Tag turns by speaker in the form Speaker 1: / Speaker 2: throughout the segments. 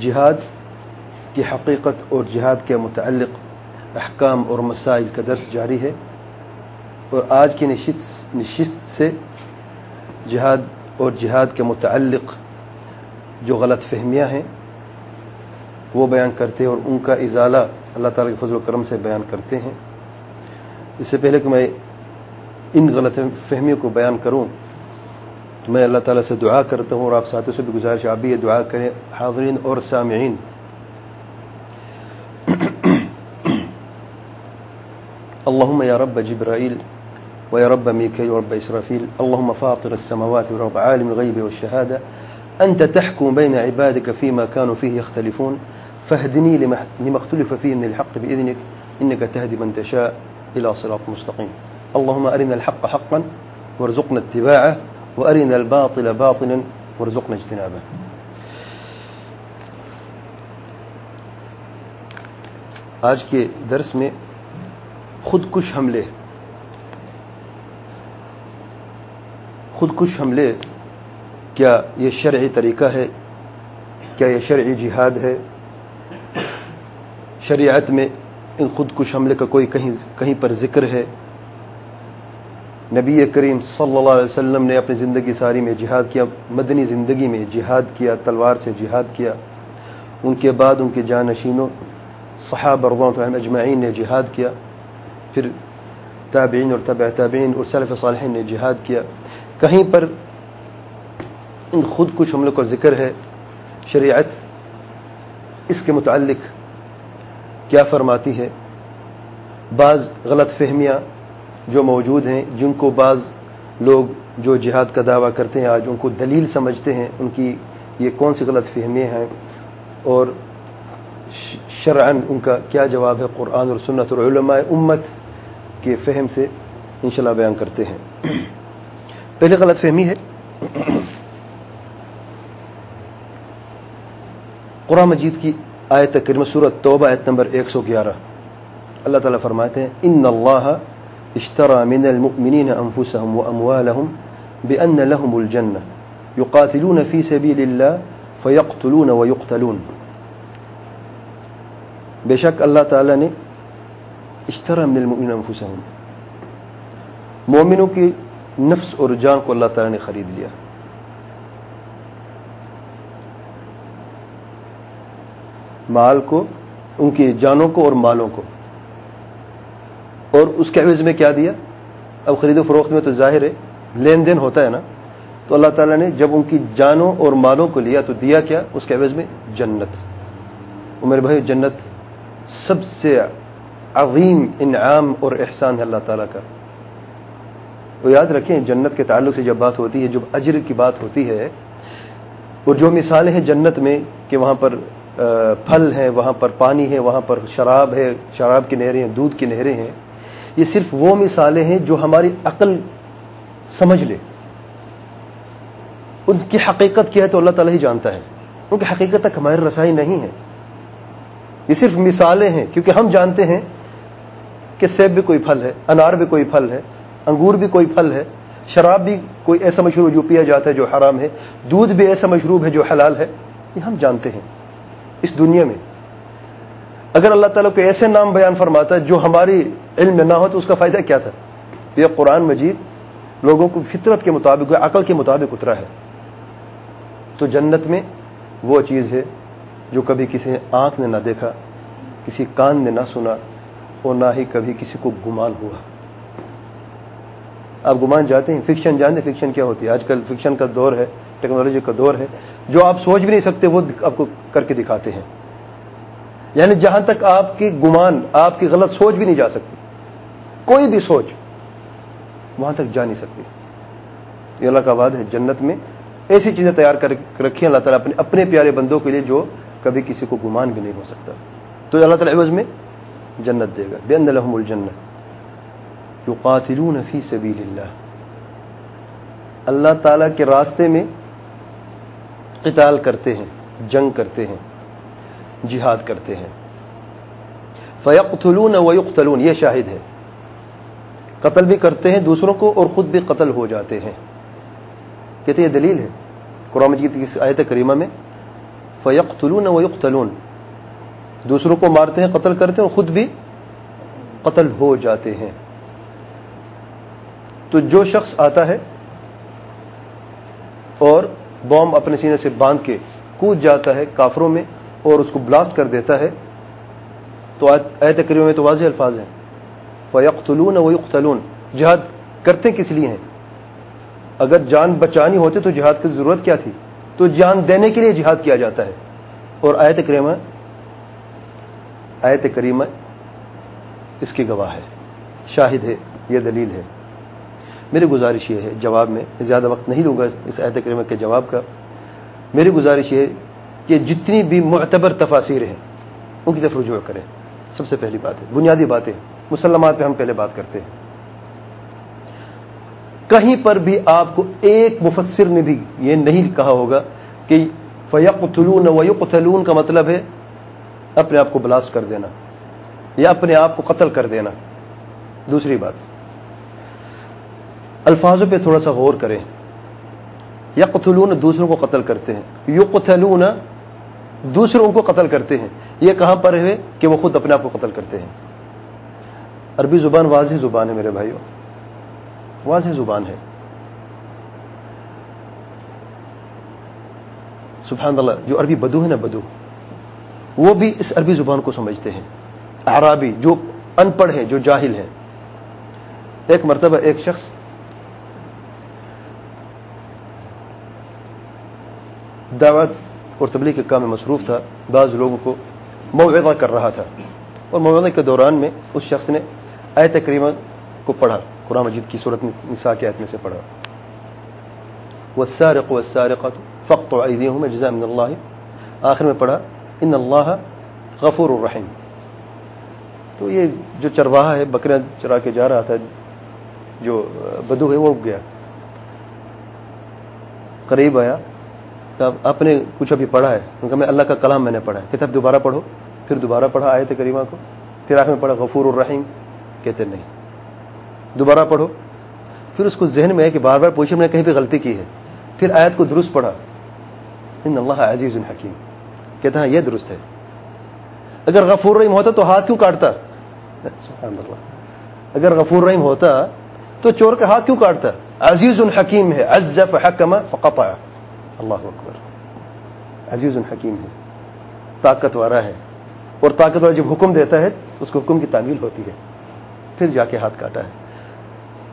Speaker 1: جہاد کی حقیقت اور جہاد کے متعلق احکام اور مسائل کا درس جاری ہے اور آج کی نشست نشست سے جہاد اور جہاد کے متعلق جو غلط فہمیاں ہیں وہ بیان کرتے ہیں اور ان کا ازالہ اللہ تعالیٰ کے فضل و کرم سے بیان کرتے ہیں۔ اس سے پہلے کہ میں ان غلط فہمیوں کو بیان کروں تو میں اللہ تعالیٰ سے دعا کرتا ہوں اور آپ ساتھوں سے بھی گزارش آپ بھی یہ دعا کریں، حاضرین اور سامعین۔ اللهم يا رب جبرائيل ويا رب ميكائيل ورب إسرافيل اللهم فاطر السماوات ورب عالم الغيب والشهادة أنت تحكم بين عبادك فيما كانوا فيه يختلفون فاهدني لما اختلف فيه من الحق بإذنك إنك تهدي من تشاء إلى صراط مستقيم اللهم أرنا الحق حقا، وارزقنا اتباعه۔ وأرنا الباطل باطلا وارزقنا اجتنابه. آج کے درس میں خود کش حملے خود کش حملے، کیا یہ شرعی طریقہ ہے؟ کیا یہ شرعی جہاد ہے؟ شریعت میں ان خود کش حملے کا کوئی کہیں کہیں پر ذکر ہے؟ نبی کریم صلی اللہ علیہ وسلم نے اپنی زندگی ساری میں جہاد کیا، مدنی زندگی میں جہاد کیا، تلوار سے جہاد کیا۔ ان کے بعد ان کے جانشینوں، صحابہ رضوان اجمعین نے جہاد کیا۔ پھر تابعین اور طبع تابعین اور سلف صالحین نے جہاد کیا۔ کہیں پر ان خود کچھ حملوں کا ذکر ہے، شریعت اس کے متعلق کیا فرماتی ہے؟ بعض غلط فہمیاں جو موجود ہیں، جن کو بعض لوگ جو جہاد کا دعویٰ کرتے ہیں، آج ان کو دلیل سمجھتے ہیں، ان کی یہ کون سی غلط فہمیاں ہیں؟ اور شرعن ان کا کیا جواب ہے؟ قرآن اور سنت اور علماء امت کے فہم سے انشاءاللہ بیان کرتے ہیں۔ پہلے غلط فہمی ہے، قرآن مجید کی آیت کریم صورت توبہ، آیت نمبر ایک سو گیارہ۔ اللہ تعالیٰ فرماتے ہیں، ان اللہ اشترى من المؤمنين أنفسهم وأموالهم بأن لهم الجنة. يقاتلون في سبيل الله فيقتلون ويقتلون. بشك الله تعالى نے اشترى من المؤمنين أنفسهم. مومنوں کی نفس اور جان کو اللہ تعالیٰ نے خرید لیا مال کو، ان کی جانوں کو اور مالوں کو. اور اس کے عوض میں کیا دیا؟ اب خرید و فروخت میں تو ظاہر ہے، لین دین ہوتا ہے نا؟ تو اللہ تعالیٰ نے جب ان کی جانوں اور مالوں کو لیا تو دیا کیا اس کے عوض میں؟ جنت۔ میرے بھائی جنت سب سے عظیم انعام اور احسان ہے اللہ تعالیٰ کا۔ وہ یاد رکھیں، جنت کے تعلق سے جب بات ہوتی ہے، جب اجر کی بات ہوتی ہے، اور جو مثالیں ہیں جنت میں کہ وہاں پر پھل ہیں، وہاں پر پانی ہے، وہاں پر شراب ہے، شراب کی نہریں ہیں، دودھ کی نہریں ہیں یہ صرف وہ مثالیں ہیں جو ہماری عقل سمجھ لے۔ ان کی حقیقت کیا ہے تو اللہ تعالیٰ ہی جانتا ہے۔ کیونکہ حقیقت تک ہماری رسائی نہیں ہے۔ یہ صرف مثالیں ہیں، کیونکہ ہم جانتے ہیں کہ سیب بھی کوئی پھل ہے، انار بھی کوئی پھل ہے، انگور بھی کوئی پھل ہے، شراب بھی کوئی ایسا مشروب جو پیا جاتا ہے جو حرام ہے، دودھ بھی ایسا مشروب ہے جو حلال ہے۔ یہ ہم جانتے ہیں۔ اس دنیا میں اگر اللہ تعالیٰ کو ایسے نام بیان فرماتا ہے جو ہماری علم میں نہ ہو تو اس کا فائدہ کیا تھا؟ یہ قرآن مجید لوگوں کو فطرت کے مطابق عقل کے مطابق اترا ہے۔ تو جنت میں وہ چیز ہے جو کبھی کسی آنکھ نے نہ دیکھا، کسی کان نے نہ سنا اور نہ ہی کبھی کسی کو گمان ہوا۔ آپ گمان جاتے ہیں، فکشن جانتے فکشن کیا ہوتی ہے؟ آج کل فکشن کا دور ہے، ٹیکنالوجی کا دور ہے۔ جو آپ سوچ بھی نہیں سکتے، وہ آپ کو کر کے دکھاتے ہیں۔ یعنی جہاں تک آپ کی گمان، آپ کی غلط سوچ بھی نہیں جا سکتی۔ کوئی بھی سوچ وہاں تک جا نہیں سکتی۔ یہ اللہ کا وعد ہے جنت میں ایسی چیزیں تیار کر رکھی اللہ تعالیٰ اپنے اپنے پیارے بندوں کے لیے جو کبھی کسی کو گمان بھی نہیں ہو سکتا۔ تو اللہ تعالیٰ عوض میں جنت دے گا۔ بے الحم الجنت جو قاتلون فی سبیل اللہ اللہ تعالیٰ کے راستے میں قتال کرتے ہیں، جنگ کرتے ہیں، جہاد کرتے ہیں۔ فیقتلون ویقتلون یہ شاہد ہے۔ قتل بھی کرتے ہیں دوسروں کو اور خود بھی قتل ہو جاتے ہیں۔ کہتے یہ دلیل ہے۔ قرآن مجید کی آیت کریمہ میں فیقتلون ویقتلون دوسروں کو مارتے ہیں، قتل کرتے ہیں اور خود بھی قتل ہو جاتے ہیں۔ تو جو شخص آتا ہے اور بوم اپنے سینے سے باندھ کے کود جاتا ہے کافروں میں اور اس کو بلاسٹ کر دیتا ہے، تو اے تقریب میں تو واضح الفاظ ہیں۔ فیقتلون ویقتلون جہاد کرتے کس لیے ہیں؟ اگر جان بچانی ہوتی تو جہاد کی ضرورت کیا تھی؟ تو جان دینے کے لیے جہاد کیا جاتا ہے۔ اور آیت کریمہ آیت کریمہ اس کی گواہ ہے۔ شاہد ہے، یہ دلیل ہے۔ میری گزارش یہ ہے، جواب میں زیادہ وقت نہیں لوں گا اس آیت کریمہ کے جواب کا۔ میری گزارش یہ ہے کہ جتنی بھی معتبر تفاصیر ہیں، ان کی طرف رجوع کریں۔ سب سے پہلی بات ہے، بنیادی باتیں۔ مسلمات پہ ہم پہلے بات کرتے ہیں۔ کہیں پر بھی آپ کو ایک مفسر نے بھی یہ نہیں کہا ہوگا کہ فیق تلون ویق کا مطلب ہے اپنے آپ کو بلاسٹ کر دینا یا اپنے آپ کو قتل کر دینا۔ دوسری بات۔ الفاظوں پہ تھوڑا سا غور کریں۔ یقتلون دوسروں کو قتل کرتے ہیں۔ یقتلون دوسروں کو قتل کرتے ہیں۔ یہ کہاں پر ہے کہ وہ خود اپنے آپ کو قتل کرتے ہیں۔ عربی زبان واضح زبان ہے میرے بھائیوں واضح زبان ہے۔ سبحان اللہ، جو عربی بدو ہے نا بدو، وہ بھی اس عربی زبان کو سمجھتے ہیں۔ عرابی جو ان پڑھ ہیں جو جاہل ہیں ایک مرتبہ ایک شخص دعوت اور تبلیغ کے کام میں مصروف تھا۔ بعض لوگوں کو موعظہ کر رہا تھا۔ اور موعظہ کے دوران میں اس شخص نے آیت کریمہ کو پڑھا، قرآن مجید کی صورت نساء کے آیت میں سے پڑھا۔ والسارق والسارقة فقطع ايديهم جزاء من الله۔ آخر میں پڑھا ان اللہ غفور الرحیم تو یہ جو چرواہا ہے، بکریاں چرا کے جا رہا تھا، جو بدو ہے، وہ گیا۔ قریب آیا آپ نے کچھ ابھی پڑھا ہے؟ کیونکہ میں اللہ کا کلام میں نے پڑھا ہے۔ کہتے اب دوبارہ پڑھو، پھر دوبارہ پڑھا آئے کریمہ کو۔ پھر آخر میں پڑھا، غفور الرحیم کہتے نہیں. دوبارہ پڑھو. پھر اس کو ذہن میں ہے کہ بار بار پوچھے میں نے کہیں پہ غلطی کی ہے. پھر آیت کو درست پڑھا. ان اللہ عزیز الحکیم کہتے ہیں یہ درست ہے. اگر غفور رحیم ہوتا تو ہاتھ کیوں کاٹتا؟ اگر غفور رحیم ہوتا تو چور کا ہاتھ کیوں کاٹتا؟ عزیز الحکیم ہے. عزف حکم فقطع. اللہ اکبر. عزیز الحکیم ہے. طاقت والا ہے. اور طاقت والا جب حکم دیتا ہے، اس کو حکم کی تعمیل ہوتی ہے. پھر جا کے ہاتھ کاٹا ہے۔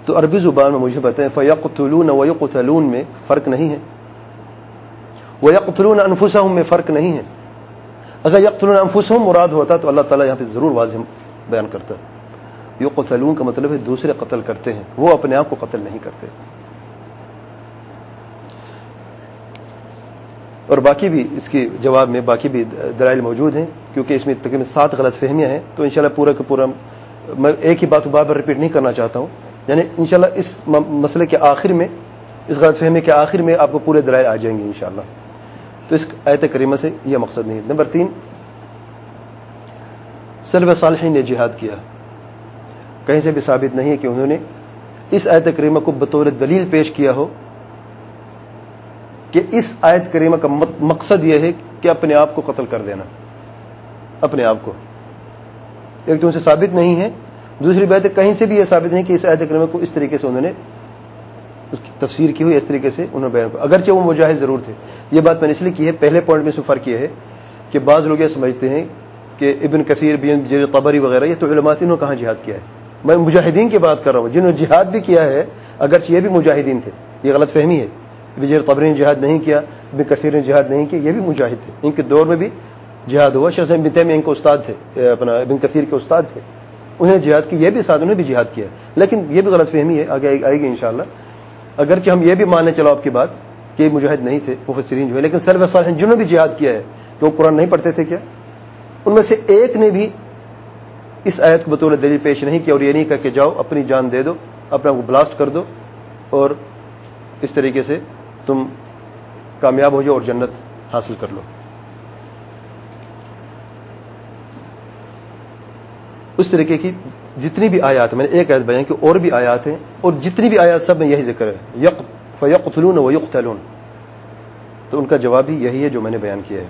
Speaker 1: تو عربی زبان میں مجھے بتائیں فیقتلون ویقتلون میں فرق نہیں ہے۔ ویقتلون انفسہم میں فرق نہیں ہے۔ اگر یقتلون انفسہم مراد ہوتا تو اللہ تعالیٰ یہاں پہ ضرور واضح بیان کرتا۔ یقتلون کا مطلب ہے دوسرے قتل کرتے ہیں۔ وہ اپنے آپ کو قتل نہیں کرتے۔ اور باقی بھی اس کے جواب میں باقی بھی دلائل موجود ہیں، کیونکہ اس میں تقریباً سات غلط فہمیاں ہیں۔ تو انشاءاللہ پورا کا پورا میں ایک ہی بات بار بار ریپیٹ نہیں کرنا چاہتا ہوں۔ یعنی انشاءاللہ اس مسئلے کے آخر میں، اس غلط فہمی کے آخر میں آپ کو پورے دلائل آ جائیں گے انشاءاللہ۔ تو اس آیت کریمہ سے یہ مقصد نہیں نمبر تین سلب صالحین نے جہاد کیا۔ کہیں سے بھی ثابت نہیں ہے کہ انہوں نے اس آیت کریمہ کو بطور دلیل پیش کیا ہو کہ اس آیت کریمہ کا مقصد یہ ہے کہ اپنے آپ کو قتل کر دینا۔ اپنے آپ کو۔ ایک تو ان سے ثابت نہیں ہے، دوسری بات ہے کہیں سے بھی یہ ثابت نہیں کہ اس آیت کریمہ کو اس طریقے سے انہوں نے اس کی تفسیر کی ہوئی، اس طریقے سے انہوں نے بیان اگرچہ وہ مجاہد ضرور تھے۔ یہ بات میں نے اس لیے کی ہے، پہلے پوائنٹ میں سے فرق یہ ہے کہ بعض لوگ یہ سمجھتے ہیں کہ ابن کثیر بن قبری وغیرہ، یہ تو علمات انہوں نے کہاں جہاد کیا ہے۔ میں مجاہدین کی بات کر رہا ہوں، جنہوں نے جہاد بھی کیا ہے، اگرچہ یہ بھی مجاہدین تھے۔ یہ غلط فہمی ہے۔ وجے قبری نے جہاد نہیں کیا، ابن کثیر نے جہاد نہیں کیا، یہ بھی مجاہد تھے۔ ان کے دور میں بھی جہاد ہوا، شیخ بنتے میں ان کے استاد تھے اپنا ابن کثیر کے استاد تھے۔ انہیں جہاد کی یہ بھی ساتھ انہوں نے بھی جہاد کیا لیکن یہ بھی غلط فہمی ہے، آگے آئے گی انشاءاللہ۔ اگرچہ ہم یہ بھی ماننے چلو آپ کی بات کہ یہ مجاہد نہیں تھے، مفسرین جو ہے لیکن سلف صالحین جنہوں نے بھی جہاد کیا ہے کہ وہ قرآن نہیں پڑھتے تھے کیا؟ ان میں سے ایک نے بھی اس آیت کو بطور دلیل پیش نہیں کیا اور یہ نہیں کہا کہ جاؤ، اپنی جان دے دو، اپنا کو بلاسٹ کر دو اور اس طریقے سے تم کامیاب ہو جاؤ اور جنت حاصل کر لو۔ اس طریقے کی جتنی بھی آیات میں نے ایک آیت بیان کہ اور بھی آیات ہیں، اور جتنی بھی آیات سب میں یہی ذکر ہے۔ یق، فیقتلون و یقتلون۔ تو ان کا جواب بھی یہی ہے جو میں نے بیان کیا ہے۔